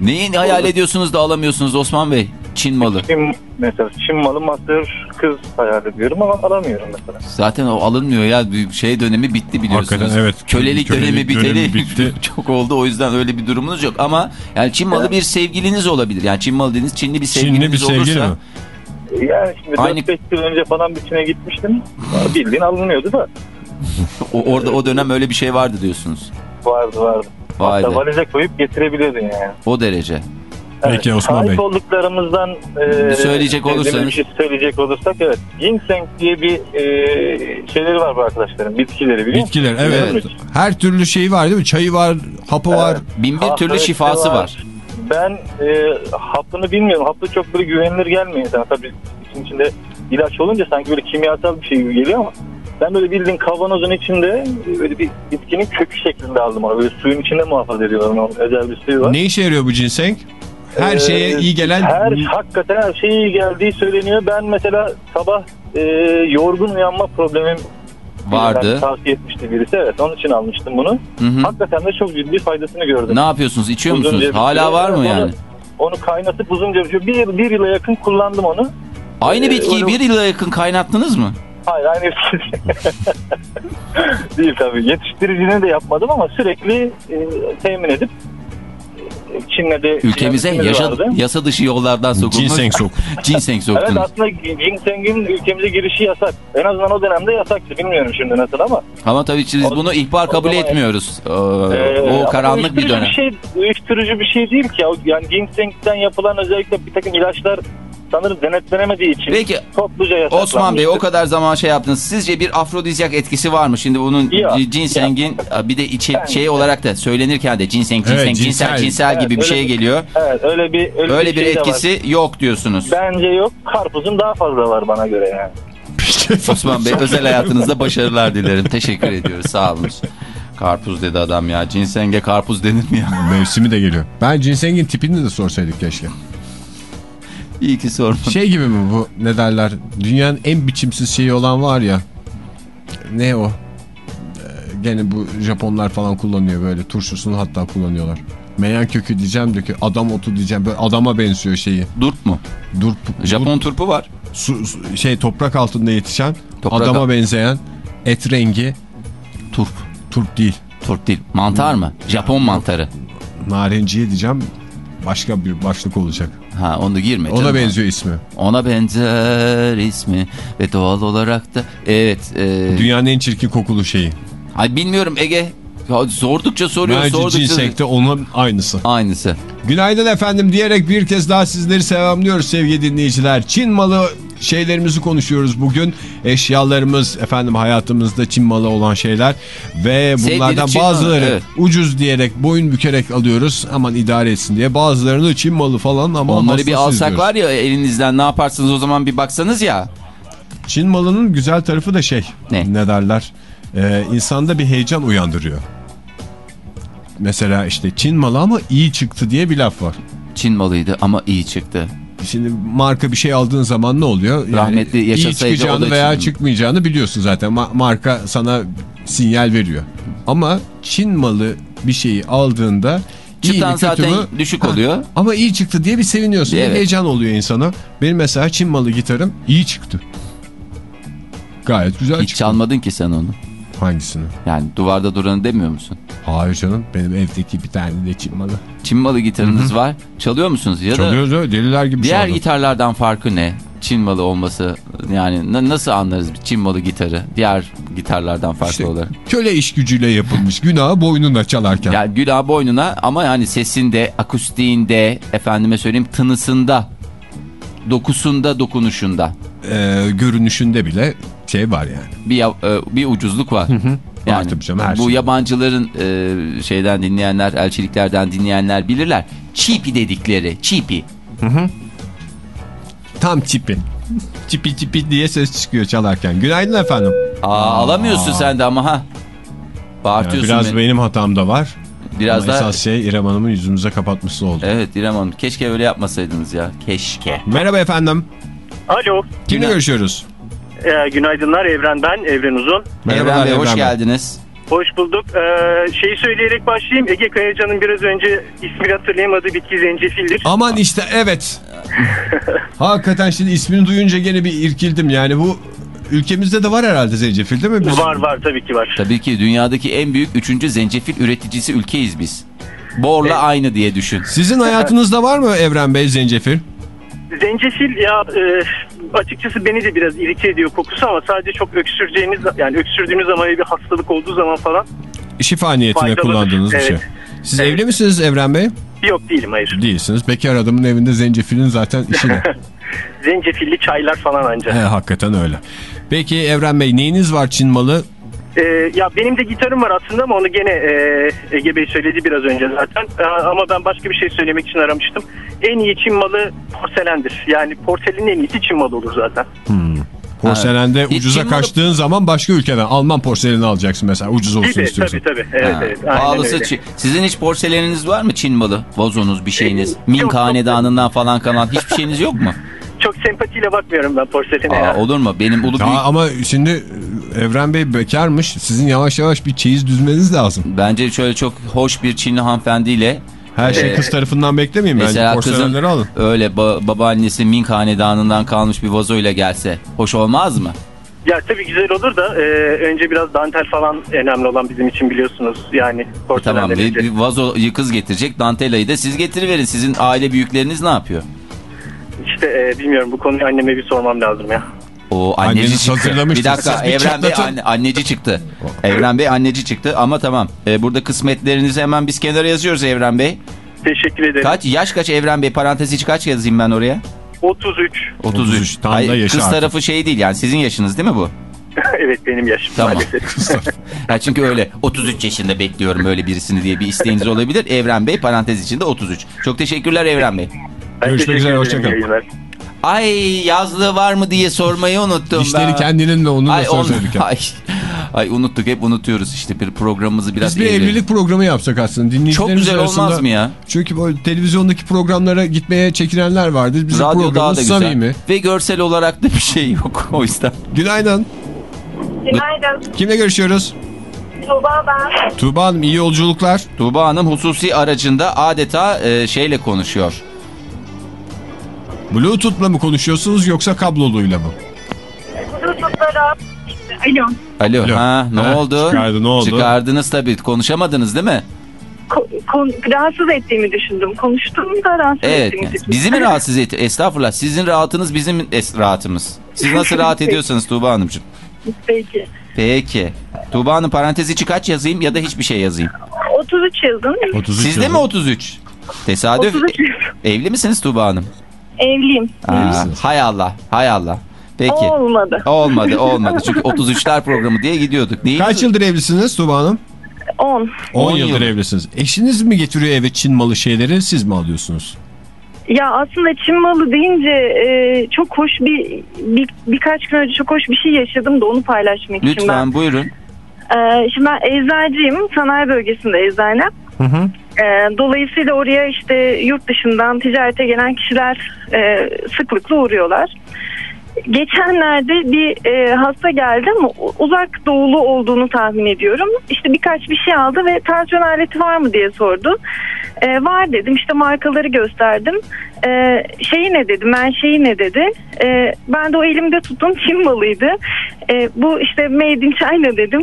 Neyi hayal ediyorsunuz da alamıyorsunuz Osman Bey? Çin malı. Çin, mesela Çin malı master kız hayal ediyorum ama alamıyorum mesela. Zaten o alınmıyor ya. Bir Şey dönemi bitti biliyorsunuz. Hakikaten evet. Kölelik, Kölelik dönemi biteli dönemi bitti. çok oldu. O yüzden öyle bir durumunuz yok. Ama yani Çin malı bir sevgiliniz olabilir. Yani Çin malı dediğiniz Çinli bir sevgiliniz Çinli bir sevgili olursa. mi? Yani şimdi Aynı- 4-5 yıl önce falan bir Çin'e gitmiştim. Bildiğin alınıyordu da. O, orada o dönem öyle bir şey vardı diyorsunuz. Vardı vardı. Vay Hatta be. valize koyup getirebiliyordun yani. O derece. Peki Osman Sahip Bey. olduklarımızdan e, Söyleyecek olursanız. Bir şey söyleyecek olursak evet. Ginseng diye bir e, şeyleri var bu arkadaşların. Bitkileri biliyor musun? Bitkiler evet. Evet. Her türlü şeyi var değil mi? Çayı var, hapı var. Bin bir türlü evet, şifası var. var. Ben e, hapını bilmiyorum. Hapı çok böyle güvenilir gelmiyor insana. Tabii için içinde ilaç olunca sanki böyle kimyasal bir şey gibi geliyor ama ben böyle bildiğin kavanozun içinde böyle bir bitkinin kökü şeklinde aldım onu. Böyle suyun içinde muhafaza ediyorlar. Onun özel bir suyu var. Ne işe yarıyor bu ginseng? Her Ee, şeye iyi gelen Her hakikaten her şeye iyi geldiği söyleniyor. Ben mesela sabah e, yorgun uyanma problemim Vardı. tavsiye etmişti birisi. Evet onun için almıştım bunu. Hı hı. Hakikaten de çok ciddi faydasını gördüm. Ne yapıyorsunuz? İçiyor Uzunca musunuz? Hala var mı onu- yani? Onu kaynatıp uzunca bir, bir, yıla yakın kullandım onu. Aynı Ee, bitkiyi öyle- bir yıla yakın kaynattınız mı? Hayır aynı değil tabii. Yetiştiricini de yapmadım ama sürekli e, temin edip Çin'le de Ülkemize yaşa, vardı. yasa dışı yollardan sokulmuş. ginseng sok. Ginseng Evet soktunuz. aslında ginsengin ülkemize girişi yasak. En azından o dönemde yasaktı. Bilmiyorum şimdi nasıl ama. Ama tabii biz O- bunu ihbar kabul o zaman- etmiyoruz. Ee, Ee, o ama karanlık bir dönem. Bir şey, uyuşturucu bir şey değil ki. ya. Yani ginsengden yapılan özellikle bir takım ilaçlar sanırım denetlenemediği için Peki topluca yasaklanmıştır. Osman Bey o kadar zaman şey yaptınız. Sizce bir afrodizyak etkisi var mı? Şimdi bunun c- ginsengin bir de içi Ben- şey olarak da söylenirken de ginseng Evet, ginseng cinsel cinsel. cinsel gibi bir Evet, şey geliyor. Evet öyle bir öyle, Öyle bir şey de var. etkisi yok diyorsunuz. Bence yok. Karpuzun daha fazla var bana göre yani. Osman Bey özel hayatınızda başarılar dilerim. Teşekkür ediyoruz. Sağ olun. Karpuz dedi adam ya. Cinsenge karpuz denir mi ya? Mevsimi de geliyor. Ben ginsengin tipini de sorsaydık keşke. İyi ki sormadın. Şey gibi mi bu ne derler? Dünyanın en biçimsiz şeyi olan var ya. Ne o? Ee, gene bu Japonlar falan kullanıyor böyle turşusunu hatta kullanıyorlar. Meyan kökü diyeceğim de ki adam otu diyeceğim böyle adama benziyor şeyi. Durt mu? Dur, Japon turpu var. su, su- şey toprak altında yetişen Toprak adama al- benzeyen et rengi Turp. turp değil. Turp değil. Mantar mı? Japon mantarı. Narenciye diyeceğim başka bir başlık olacak. Ha onu girme. Ona canım. benziyor ismi. Ona benzer ismi ve doğal olarak da evet. E, Dünyanın en çirkin kokulu şeyi. ay bilmiyorum Ege. Ya, sordukça soruyor. Bence sordukça... cinsekte onun aynısı. Aynısı. Günaydın efendim diyerek bir kez daha sizleri selamlıyoruz sevgili dinleyiciler. Çin malı şeylerimizi konuşuyoruz bugün. Eşyalarımız efendim hayatımızda Çin malı olan şeyler ve bunlardan Sevdiğiniz Çin malı, bazıları evet. ucuz diyerek boyun bükerek alıyoruz aman idare etsin diye. Bazılarını Çin malı falan ama Onları bir alsak diyoruz. var ya elinizden ne yaparsınız o zaman bir baksanız ya. Çin malının güzel tarafı da şey. Ne? Ne derler? Ee, insanda bir heyecan uyandırıyor. Mesela işte Çin malı ama iyi çıktı diye bir laf var. Çin malıydı ama iyi çıktı. Şimdi marka bir şey aldığın zaman ne oluyor? Yani Rahmetli yaşasaydı çıkacağını veya Çin- çıkmayacağını biliyorsun zaten. Ma- marka sana sinyal veriyor. Ama Çin malı bir şeyi aldığında iyi Çıtan zaten mü? düşük Ha, oluyor. Ama iyi çıktı diye bir seviniyorsun. Bir Evet. heyecan oluyor insana. Benim mesela Çin malı gitarım iyi çıktı. Gayet güzel Hiç çıktı. çalmadın ki sen onu. Hangisini? Yani duvarda duranı demiyor musun? Hayır canım. Benim evdeki bir tane de Çin malı. Çin malı gitarınız var. Çalıyor musunuz? Ya da Çalıyoruz öyle deliler gibi diğer çaldım. gitarlardan farkı ne? Çin malı olması yani na- nasıl anlarız bir Çin malı gitarı diğer gitarlardan farklı İşte olarak? köle iş gücüyle yapılmış. Günahı boynuna çalarken. Yani günah boynuna ama yani sesinde, akustiğinde, efendime söyleyeyim tınısında, dokusunda, dokunuşunda Ee, görünüşünde bile şey var yani. bir e, bir ucuzluk var. Var tabii canım, her bu şey. yabancıların e, şeyden dinleyenler, elçiliklerden dinleyenler bilirler. Cheapy dedikleri, cheapy. Tam tipi. Tipi tipi diye ses çıkıyor çalarken. Günaydın efendim. Aa, alamıyorsun sen de ama ha. Yani Bağırtıyorsun biraz beni. benim hatam da var. Biraz Ama da esas şey İrem Hanım'ın yüzümüze kapatması oldu. Evet İrem Hanım keşke öyle yapmasaydınız ya. Keşke. Merhaba efendim. Alo. Kimle Günay- görüşüyoruz? Ee, günaydınlar Evren ben, Evren Uzun. Evren Bey hoş Evren geldiniz. Hoş bulduk. Ee, şeyi söyleyerek başlayayım. Ege Kayacan'ın biraz önce ismini hatırlayamadığı bitki zencefildir. Aman işte evet. Hakikaten şimdi ismini duyunca gene bir irkildim. Yani bu ülkemizde de var herhalde zencefil değil mi? Biz- Var var tabii ki var. Tabii ki dünyadaki en büyük üçüncü zencefil üreticisi ülkeyiz biz. Borla aynı diye düşün. Sizin hayatınızda var mı Evren Bey zencefil? Zencefil ya e, açıkçası beni de biraz irite ediyor kokusu ama sadece çok öksüreceğiniz yani öksürdüğünüz zaman bir hastalık olduğu zaman falan Şifa niyetine Faydalıdır. kullandığınız bir Evet. şey. Siz Evet. evli misiniz Evren Bey? yok değilim hayır. Değilsiniz. Bekar adamın evinde zencefilin zaten işi ne? Zencefilli çaylar falan He, ancak. hakikaten öyle. Peki Evren Bey neyiniz var Çin malı? Ee, ya benim de gitarım var aslında ama onu gene e, Ege Bey söyledi biraz önce zaten. Ee, ama ben başka bir şey söylemek için aramıştım. En iyi Çin malı porselendir. Yani porselenin en iyisi Çin malı olur zaten. Porselende Hiç ucuza Çin malı- kaçtığın zaman başka ülkeden Alman porseleni alacaksın mesela ucuz olsun Gibi istiyorsan. tabii tabii. Evet, Ha, evet, Pahalısı. Çin. Sizin hiç porseleniniz var mı Çin malı? Vazonuz bir şeyiniz. Ming yok. hanedanından falan kalan hiçbir şeyiniz yok mu? Çok sempatiyle bakmıyorum ben porselene Aa, ya. olur mu? Benim ulu Ya büyük... ama şimdi Evren Bey bekarmış. Sizin yavaş yavaş bir çeyiz düzmeniz lazım. Bence şöyle çok hoş bir Çinli hanımefendiyle Her şey Ee, kız tarafından beklemeyin. Bence porselenleri alın. öyle ba- babaannesi Ming hanedanından kalmış bir vazoyla gelse hoş olmaz mı? Ya tabii güzel olur da e, önce biraz dantel falan önemli olan bizim için biliyorsunuz. Yani porselenler Tamam bir, bir vazo kız getirecek Dantela'yı da siz getiriverin. Sizin aile büyükleriniz ne yapıyor? İşte e, bilmiyorum bu konuyu anneme bir sormam lazım ya. O anneci Anneniz çıktı. Bir dakika bir Evren Bey anne, anneci çıktı. Evren Bey anneci çıktı ama tamam. Ee, burada kısmetlerinizi hemen biz kenara yazıyoruz Evren Bey. Teşekkür ederim. Kaç yaş kaç Evren Bey parantez içi kaç yazayım ben oraya? 33. 33. 33, tam da Hayır, yaşı kız artık. tarafı şey değil yani sizin yaşınız değil mi bu? evet benim yaşım Tamam. maalesef. Ha, çünkü öyle 33 yaşında bekliyorum öyle birisini diye bir isteğiniz olabilir. Evren Bey parantez içinde 33. Çok teşekkürler Evren Bey. Ben Görüşmek üzere, ederim, hoşça kalın. iyi yayınlar. Ay yazlığı var mı diye sormayı unuttum Dişleri ben. kendinin de onun da Ay, on- ay, ay unuttuk hep unutuyoruz işte bir programımızı biraz Biz bir evlilik programı yapsak aslında. Dinleyicilerimiz Çok güzel arasında- olmaz mı ya? Çünkü böyle televizyondaki programlara gitmeye çekinenler vardır. Bizim Radyo daha programımız da güzel. samimi. Ve görsel olarak da bir şey yok o yüzden. Günaydın. Günaydın. Kimle görüşüyoruz? Tuğba ben. Tuğba Hanım iyi yolculuklar. Tuğba Hanım hususi aracında adeta e, şeyle konuşuyor. Bluetooth'la mı konuşuyorsunuz yoksa kabloluyla mı? Bluetooth'lara. Alo. Alo, Alo. ha ne Ha, oldu? çıkardı, ne oldu? Çıkardınız tabii. Konuşamadınız değil mi? rahatsız ettiğimi düşündüm. Konuştum da rahatsız Evet. ettiğimi yani düşündüm. bizi mi rahatsız etti? Estağfurullah. Sizin rahatınız bizim es- rahatımız. Siz nasıl rahat ediyorsanız Tuğba Hanımcığım. Peki. Peki. Tuğba Hanım parantez içi kaç yazayım ya da hiçbir şey yazayım? 33 yazdım. 33 Sizde mi yıldır. 33? Tesadüf. 33 Evli misiniz Tuğba Hanım? Evliyim. Aa, hay Allah, hay Allah. Peki. Olmadı. Olmadı, olmadı. Çünkü 33'ler programı diye gidiyorduk. Değil Kaç yıldır evlisiniz Tuğba Hanım? 10. 10 On yıldır yıl. evlisiniz. Eşiniz mi getiriyor eve Çin malı şeyleri siz mi alıyorsunuz? Ya aslında Çin malı deyince e, çok hoş bir, bir birkaç gün önce çok hoş bir şey yaşadım da onu paylaşmak için ben. Lütfen buyurun. Ee, şimdi ben eczacıyım. Sanayi bölgesinde eczanem. Ee, dolayısıyla oraya işte yurt dışından ticarete gelen kişiler e, sıklıkla uğruyorlar. Geçenlerde bir e, hasta geldi ama uzak doğulu olduğunu tahmin ediyorum. İşte birkaç bir şey aldı ve tansiyon aleti var mı diye sordu. E, var dedim işte markaları gösterdim. E, şeyi ne dedi menşei ne dedi. E, ben de o elimde tuttum Çin malıydı. E, bu işte made in China dedim.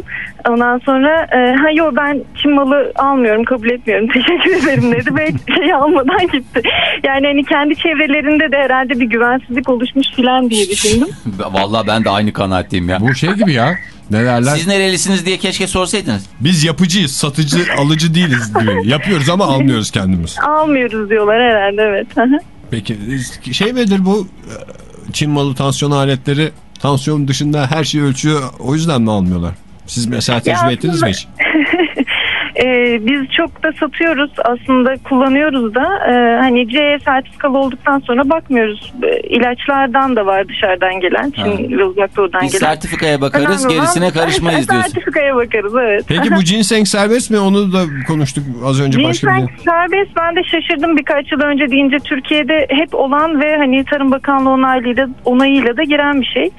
Ondan sonra e, ha yo ben Çin malı almıyorum kabul etmiyorum teşekkür ederim dedi ve şey almadan gitti. Yani hani kendi çevrelerinde de herhalde bir güvensizlik oluşmuş filan diye düşündüm. Vallahi ben de aynı kanaatteyim ya. Bu şey gibi ya. Ne derler? Siz nerelisiniz diye keşke sorsaydınız. Biz yapıcıyız, satıcı, alıcı değiliz gibi. Yapıyoruz ama almıyoruz kendimiz. Almıyoruz diyorlar herhalde evet. Peki şey midir bu e, Çin malı tansiyon aletleri tansiyon dışında her şeyi ölçüyor o yüzden mi almıyorlar? Siz mesela tecrübe Ya ettiniz mi hiç? Ee, biz çok da satıyoruz aslında kullanıyoruz da Ee, hani CE sertifikalı olduktan sonra bakmıyoruz. Ee, ilaçlardan da var dışarıdan gelen Çin ve uzak doğudan Biz gelen. sertifikaya bakarız Önemli olan- gerisine karışmayız diyorsun. Sertifikaya bakarız evet. Peki bu ginseng serbest mi? Onu da konuştuk az önce başka bir Ginseng serbest ben de şaşırdım birkaç yıl önce deyince Türkiye'de hep olan ve hani Tarım Bakanlığı onayıyla, onayıyla da giren bir şey.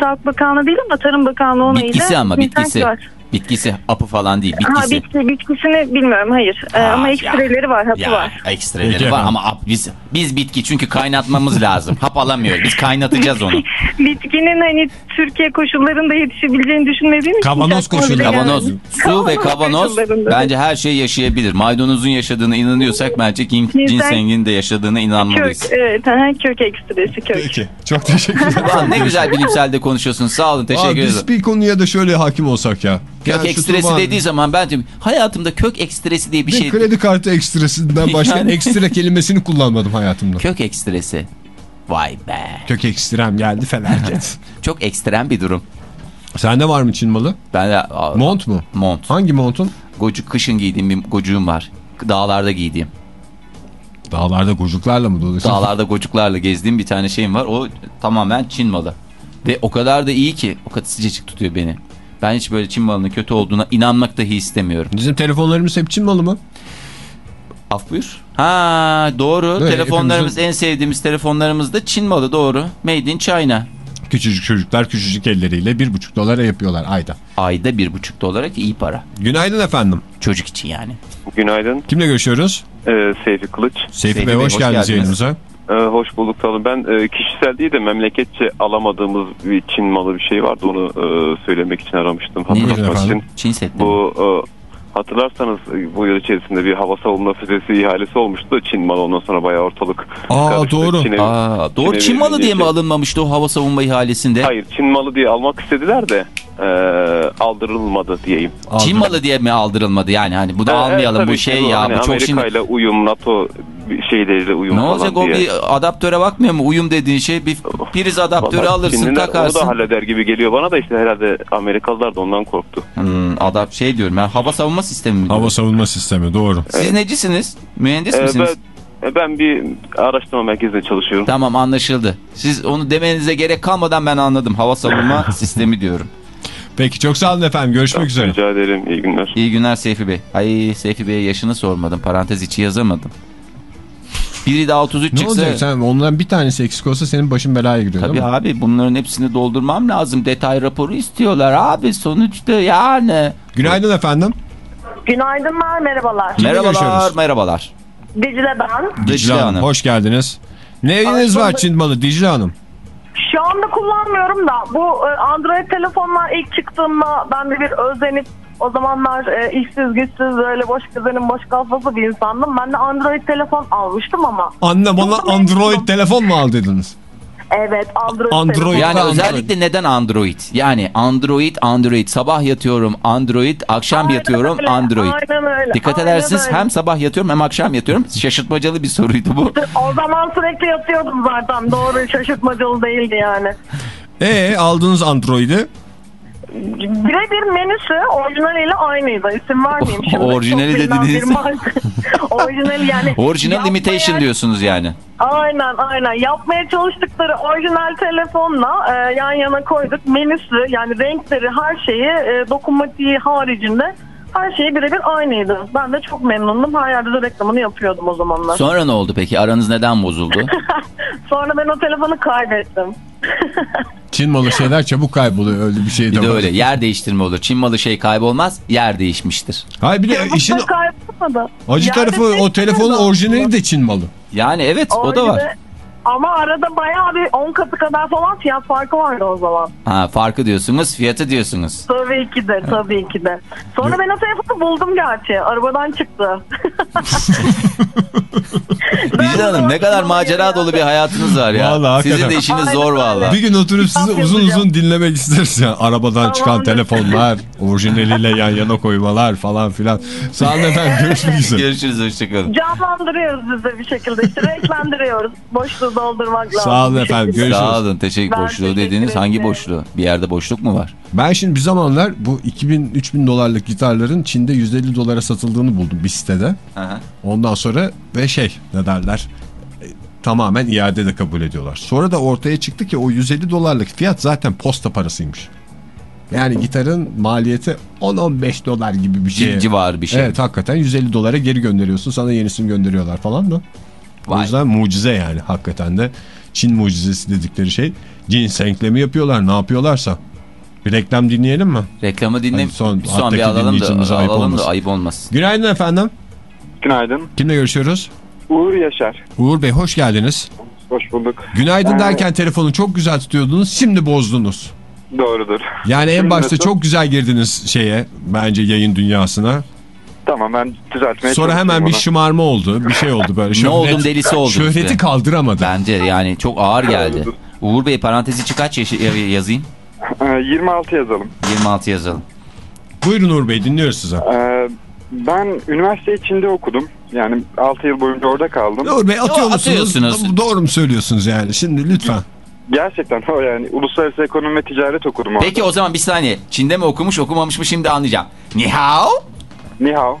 Sağlık Bakanlığı değil ama Tarım Bakanlığı onayıyla. Bitkisi ama ginseng bitkisi. var. Bitkisi apı falan değil Ha, bitkisi. bitki, bitkisini bilmiyorum hayır Ee, Ha, ama ya. ekstreleri var hapı Ya var. ekstreleri Peki var ama ap, biz biz bitki çünkü kaynatmamız lazım. Hap alamıyoruz. Biz kaynatacağız onu. Bitkinin hani Türkiye koşullarında yetişebileceğini düşünmediğim için. Kavanoz koşulları. Kavanoz, su ve kavanoz bence her şey yaşayabilir. Maydanozun yaşadığına inanıyorsak bence gin- Ginseng- ginsengin de yaşadığına Kök, inanmalıyız. evet, aha, kök ekstresi kök. Peki. Çok teşekkür ederim. Ulan ne güzel bilimsel de konuşuyorsun. Sağ olun. Teşekkür Aa, ederim. biz bir konuya da şöyle hakim olsak ya. Kök Yani ekstresi dediği zaman ben diyorum, hayatımda kök ekstresi diye bir Bir şey... kredi kartı ekstresinden başka Yani- ekstra kelimesini kullanmadım hayatımda. Kök ekstresi. Vay be. Kök ekstrem geldi felaket. Çok ekstrem bir durum. Sende var mı Çin malı? Ben de Mont mu? mont. Hangi montun? Gocuk kışın giydiğim bir gocuğum var. Dağlarda giydiğim. Dağlarda gocuklarla mı dolaşıyorsun? Dağlarda gocuklarla gezdiğim bir tane şeyim var. O tamamen Çin malı. Ve o kadar da iyi ki o kadar sıcacık tutuyor beni. Ben hiç böyle Çin malının kötü olduğuna inanmak dahi istemiyorum. Bizim telefonlarımız hep Çin malı mı? Af buyur. Ha doğru. Böyle Telefonlarımız hepimizin- en sevdiğimiz telefonlarımız da Çin malı doğru. Made in China. Küçücük çocuklar küçücük elleriyle bir buçuk dolara yapıyorlar ayda. Ayda bir buçuk dolara ki iyi para. Günaydın efendim. Çocuk için yani. Günaydın. Kimle görüşüyoruz? Ee, Seyfi Kılıç. Seyfi, Seyfi Bey Bey, hoş, hoş geldiniz geldiniz. yayınımıza. Ee, hoş bulduk olun. Ben e, kişisel değil de memleketçe alamadığımız bir Çin malı bir şey vardı. Onu e, söylemek için aramıştım. Hatırlatmak için. Çin setli. Bu e, hatırlarsanız e, bu yıl içerisinde bir hava savunma füzesi ihalesi olmuştu. Çin malı ondan sonra bayağı ortalık Aa, karıştı. doğru. Çin'e- Aa, doğru Çin'e Çin malı diye mi alınmamıştı o hava savunma ihalesinde? Hayır Çin malı diye almak istediler de e, aldırılmadı diyeyim. Çin malı diye mi aldırılmadı yani hani bu da Ee, almayalım bu ki şey ya hani bu çok Amerika şimdi ile uyum NATO şeyleriyle uyum ne falan olacak o diye. bir adaptöre bakmıyor mu uyum dediğin şey bir priz adaptörü Vallahi alırsın Çinliler takarsın. da halleder gibi geliyor bana da işte herhalde Amerikalılar da ondan korktu. Hmm, adap şey diyorum ben hava savunma sistemi mi? Hava diyorum? savunma sistemi doğru. Siz necisiniz? Mühendis Ee, misiniz? ben, ben bir araştırma merkezinde çalışıyorum. Tamam anlaşıldı. Siz onu demenize gerek kalmadan ben anladım. Hava savunma sistemi diyorum. Peki çok sağ olun efendim. Görüşmek üzere. Rica ederim. İyi günler. İyi günler Seyfi Bey. Ay Seyfi Bey'e yaşını sormadım. Parantez içi yazamadım. Biri daha 33 Ne çıksa... olacak sen ondan bir tanesi eksik olsa senin başın belaya giriyor Tabii değil mi? abi bunların hepsini doldurmam lazım. Detay raporu istiyorlar abi sonuçta yani. Günaydın efendim. Günaydınlar, merhabalar. Kimle merhabalar görüşüyoruz? merhabalar. Dicle ben. Dicle Hanım. Hoş geldiniz. Ne eviniz var. Çin malı Dicle Hanım? Şu anda kullanmıyorum da bu e, Android telefonlar ilk çıktığında ben de bir özenip o zamanlar e, işsiz güçsüz böyle boş gezenin boş kafası bir insandım. Ben de Android telefon almıştım ama. Anne bana Çok da Android telefon mu al dediniz? Evet Android, Android. Yani Android. özellikle neden Android? Yani Android Android sabah yatıyorum Android akşam Aynen yatıyorum öyle, Android. aynen öyle, Dikkat aynen edersiniz öyle. hem sabah yatıyorum hem akşam yatıyorum. Şaşırtmacalı bir soruydu bu. O zaman sürekli yatıyordum zaten. Doğru şaşırtmacalı değildi yani. Ee aldınız Android'i. Birebir menüsü orijinaliyle aynıydı. İsim vermeyeyim şimdi. Orijinali Çok dediniz. Orijinali yani. Orijinal yapmaya- imitation diyorsunuz yani. Aynen aynen. Yapmaya çalıştıkları orijinal telefonla e, yan yana koyduk. Menüsü yani renkleri her şeyi e, dokunmatiği haricinde her şeyi birebir aynıydı. Ben de çok memnundum. Her yerde de reklamını yapıyordum o zamanlar. Sonra ne oldu peki? Aranız neden bozuldu? Sonra ben o telefonu kaybettim. Çin malı şeyler çabuk kayboluyor öyle bir şey de Bir de öyle yer değiştirme olur. Çin malı şey kaybolmaz, yer değişmiştir. Hayır bir de Telefon işin acı Yerde tarafı o telefonun aslında. orijinali de Çin malı. Yani evet o da var. Ama arada bayağı bir 10 katı kadar falan fiyat farkı vardı o zaman. Ha farkı diyorsunuz, fiyatı diyorsunuz. Tabii ki de tabii ki de. Sonra ben o telefonu buldum gerçi. Arabadan çıktı. Dicle Hanım ne kadar macera dolu bir hayatınız var ya. Vallahi Sizin de hakikaten. işiniz Aynen zor valla. Bir gün oturup sizi uzun uzun dinlemek isteriz ya. Arabadan çıkan Tamamdır. telefonlar, orijinaliyle yan yana koymalar falan filan. Sağ olun efendim görüşmek üzere. Görüşürüz hoşçakalın. Canlandırıyoruz biz de bir şekilde. İşte renklendiriyoruz. Boşluğu doldurmak lazım. Sağ olun efendim, görüşürüz. Sağ olun teşekkür Ben boşluğu teşekkür dediğiniz hangi boşluğu? Bir yerde boşluk mu var? Ben şimdi bir zamanlar bu 2000-3000 dolarlık gitarların Çin'de 150 dolara satıldığını buldum bir sitede. Hı hı. Ondan sonra ve şey ne derler e, tamamen iade de kabul ediyorlar. Sonra da ortaya çıktı ki o 150 dolarlık fiyat zaten posta parasıymış. Yani gitarın maliyeti 10-15 dolar gibi bir şey. Civ- civarı bir şey. Evet hakikaten 150 dolara geri gönderiyorsun sana yenisini gönderiyorlar falan da. O Vay. yüzden mucize yani hakikaten de Çin mucizesi dedikleri şey. Cinsenkle mi yapıyorlar ne yapıyorlarsa. Bir reklam dinleyelim mi? Reklamı dinle. Hadi son- son, hattaki bir alalım da ayıp alalım olmasın. da ayıp olmasın. Günaydın efendim. Günaydın. Kimle görüşüyoruz? Uğur Yaşar. Uğur Bey hoş geldiniz. Hoş bulduk. Günaydın Ee, derken telefonu çok güzel tutuyordunuz. Şimdi bozdunuz. Doğrudur. Yani en başta çok güzel girdiniz şeye bence yayın dünyasına. Tamam ben düzeltmeye Sonra hemen çalışayım bir şımarma oldu. Bir şey oldu böyle. Ne oldum delisi oldunuz Şöhreti be. kaldıramadı. Bence yani çok ağır geldi. Uğur Bey parantezi içi kaç yaşı yazayım? Ee, 26 yazalım. 26 yazalım. Buyurun Uğur Bey dinliyoruz sizi. Ee, ben üniversite içinde okudum. Yani 6 yıl boyunca orada kaldım. Uğur Bey atıyor Yo, musunuz? atıyorsunuz. Doğru mu söylüyorsunuz yani? Şimdi lütfen. Gerçekten o yani uluslararası ekonomi ve ticaret okudum orada. Peki o zaman bir saniye. Çin'de mi okumuş okumamış mı şimdi anlayacağım. Ni hao? Ni hao.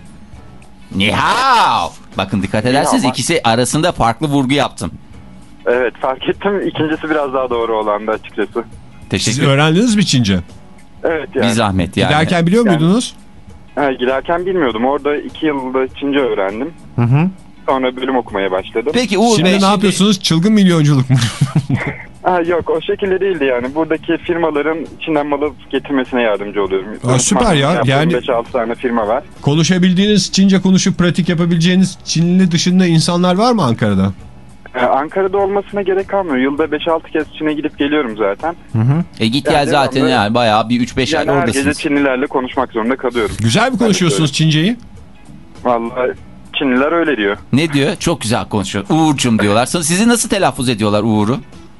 Ni hao. Bakın dikkat ederseniz hao. ikisi arasında farklı vurgu yaptım. Evet fark ettim. İkincisi biraz daha doğru olandı açıkçası. Siz Teşekkür öğrendiniz mi Çince? Evet Bir yani. zahmet yani. Giderken biliyor Yani- muydunuz? Ha, giderken bilmiyordum. Orada 2 yılda Çince öğrendim. Hı hı. Sonra bölüm okumaya başladım. Peki Uğur Şimdi Bey ne yapıyorsunuz? Çılgın milyonculuk mu? Ha, yok o şekilde değildi yani. Buradaki firmaların Çin'den malı getirmesine yardımcı oluyorum. Aa, süper ya. Yani- 5-6 tane firma var. Konuşabildiğiniz, Çince konuşup pratik yapabileceğiniz Çinli dışında insanlar var mı Ankara'da? Ee, Ankara'da olmasına gerek kalmıyor. Yılda 5-6 kez Çin'e gidip geliyorum zaten. E git Yani gel zaten yani bayağı bir 3-5 Yani ay her gece oradasınız. Çinlilerle konuşmak zorunda kalıyorum. Güzel mi konuşuyorsunuz Çinceyi? Vallahi Çinliler öyle diyor. Ne diyor? Çok güzel konuşuyor. Uğur'cum diyorlar. Sizi nasıl telaffuz ediyorlar Uğur'u?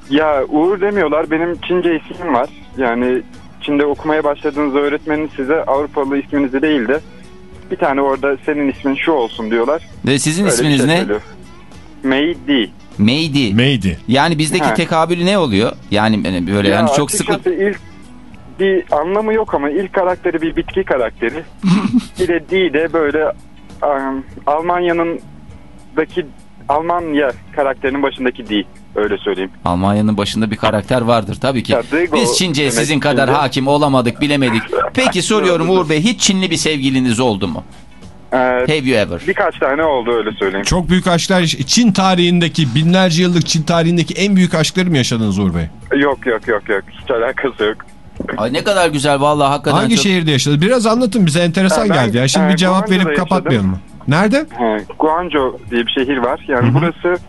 Ya Uğur demiyorlar. Benim Çince ismim var. Yani Çin'de okumaya başladığınız öğretmenin size Avrupalı isminizi değil de bir tane orada senin ismin şu olsun diyorlar. Ve sizin Öyle isminiz şey ne? söylüyor. Mei Di. Meydi. Meydi. Yani bizdeki Ha. tekabülü ne oluyor? Yani böyle Ya yani çok sıkı ilk bir anlamı yok ama ilk karakteri bir bitki karakteri. bir de D de böyle um, Almanya'nın daki Almanya karakterinin başındaki D öyle söyleyeyim. Almanya'nın başında bir karakter vardır tabii ki. Ya, Biz Çince'ye sizin kadar Çince. hakim olamadık, bilemedik. Peki soruyorum Uğur Bey, hiç Çinli bir sevgiliniz oldu mu? Ee, Have you ever? birkaç tane oldu öyle söyleyeyim. Çok büyük aşklar. Çin tarihindeki, binlerce yıllık Çin tarihindeki en büyük aşkları mı yaşadınız Uğur Bey? Yok yok yok yok hiç alakası yok. Ay ne kadar güzel vallahi hakikaten Hangi çok... şehirde yaşadınız? Biraz anlatın bize enteresan Ha, ben, geldi ya. Şimdi e, bir cevap Guangzhou'da verip yaşadım. kapatmayalım mı? Nerede? He, Guangzhou diye bir şehir var. Yani burası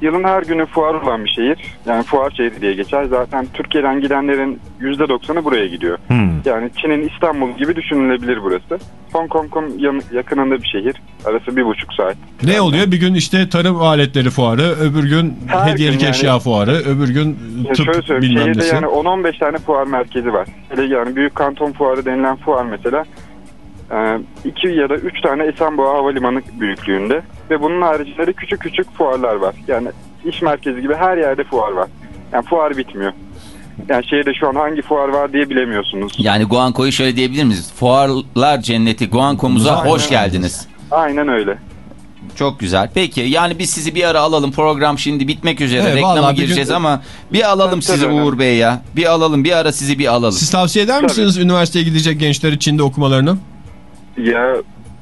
yılın her günü fuar olan bir şehir. Yani fuar şehri diye geçer. Zaten Türkiye'den gidenlerin %90'ı buraya gidiyor. Hmm. Yani Çin'in İstanbul gibi düşünülebilir burası. Hong Kong'un yakınında bir şehir. Arası bir buçuk saat. Ne oluyor? Bir gün işte tarım aletleri fuarı, öbür gün Her hediyelik gün yani- eşya fuarı, öbür gün şöyle tıp söyleyeyim. bilmem Şehirde nesi. yani 10-15 tane fuar merkezi var. Yani Büyük Kanton Fuarı denilen fuar mesela. 2 ya da 3 tane Esenboğa Havalimanı büyüklüğünde. Ve bunun haricinde de küçük küçük fuarlar var. Yani iş merkezi gibi her yerde fuar var. Yani fuar bitmiyor. Yani şehirde şu an hangi fuar var diye bilemiyorsunuz. Yani Guanco'yu şöyle diyebilir miyiz? Fuarlar cenneti Guanco'muza hoş geldiniz. Aynen öyle. Çok güzel. Peki yani biz sizi bir ara alalım. Program şimdi bitmek üzere. Evet, Reklama gireceğiz gün- ama bir alalım sizi tabii. Uğur Bey ya. Bir alalım bir ara sizi bir alalım. Siz tavsiye eder misiniz üniversiteye gidecek gençleri Çin'de okumalarını? Ya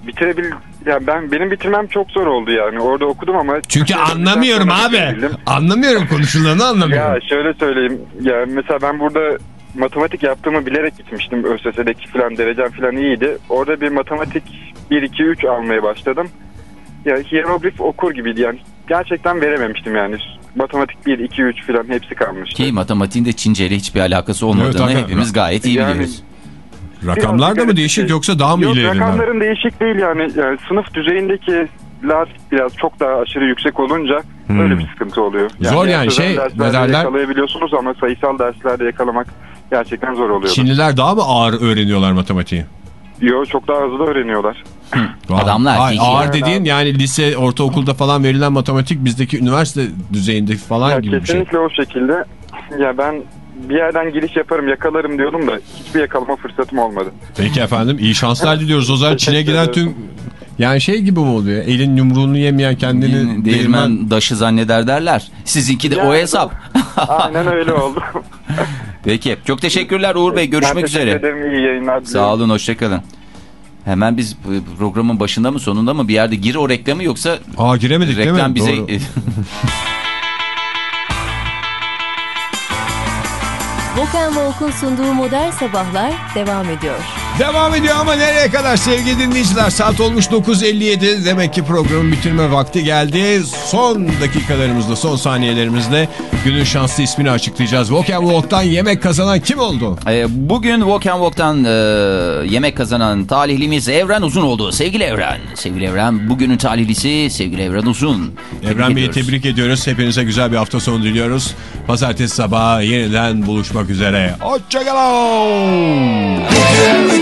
bitirebil ya ben benim bitirmem çok zor oldu yani. Orada okudum ama Çünkü anlamıyorum abi. bitirebildim. Anlamıyorum konuşulanı anlamıyorum. Ya şöyle söyleyeyim. Ya mesela ben burada matematik yaptığımı bilerek gitmiştim. ÖSS'deki falan derecem falan iyiydi. Orada bir matematik 1 2 3 almaya başladım. Ya hieroglif okur gibiydi yani. Gerçekten verememiştim yani. Matematik 1 2 3 falan hepsi kalmıştı. Ki matematiğin de Çince ile hiçbir alakası olmadığını Evet, hepimiz gayet iyi Yani- biliyoruz. Rakamlar da mı değişik yoksa daha mı Yok ileriler? rakamların değişik değil yani. yani sınıf düzeyindekiler biraz çok daha aşırı yüksek olunca öyle bir sıkıntı oluyor. Hmm. Zor yani, şey, derler? yakalayabiliyorsunuz ama sayısal derslerde yakalamak gerçekten zor oluyor. Çinliler daha mı ağır öğreniyorlar matematiği? Yo çok daha hızlı öğreniyorlar. Adamlar Ay, ağır Yani dediğin yani lise, ortaokulda falan verilen matematik bizdeki üniversite düzeyinde falan Ya gibi bir şey. kesinlikle o şekilde. Ya ben bir yerden giriş yaparım yakalarım diyordum da hiçbir yakalama fırsatım olmadı. Peki efendim iyi şanslar diliyoruz. O zaman Çin'e giden tüm yani şey gibi mi oluyor? Elin yumruğunu yemeyen kendini Değirmen, değirmen... daşı zanneder derler. Sizinki de o Yani- hesap. Aynen öyle oldu. Peki çok teşekkürler Uğur Bey. Görüşmek ben üzere. ederim iyi yayınlar. Sağ olun hoşçakalın. Hemen biz programın başında mı sonunda mı bir yerde gir o reklamı yoksa Aa giremedik değil reklam mi? bize... Walk Walk'un sunduğu Modern Sabahlar devam ediyor. Devam ediyor ama nereye kadar sevgili dinleyiciler? Saat olmuş 9.57. Demek ki programın bitirme vakti geldi. Son dakikalarımızda, son saniyelerimizde günün şanslı ismini açıklayacağız. Walk and Walk'tan yemek kazanan kim oldu? Ee, bugün Walk and Walk'tan e, yemek kazanan talihlimiz Evren Uzun oldu. Sevgili Evren. Sevgili Evren bugünün talihlisi sevgili Evren Uzun. Tebrik Evren Bey'i tebrik ediyoruz. Hepinize güzel bir hafta sonu diliyoruz. Pazartesi sabahı yeniden buluşmak üzere. Hoşçakalın.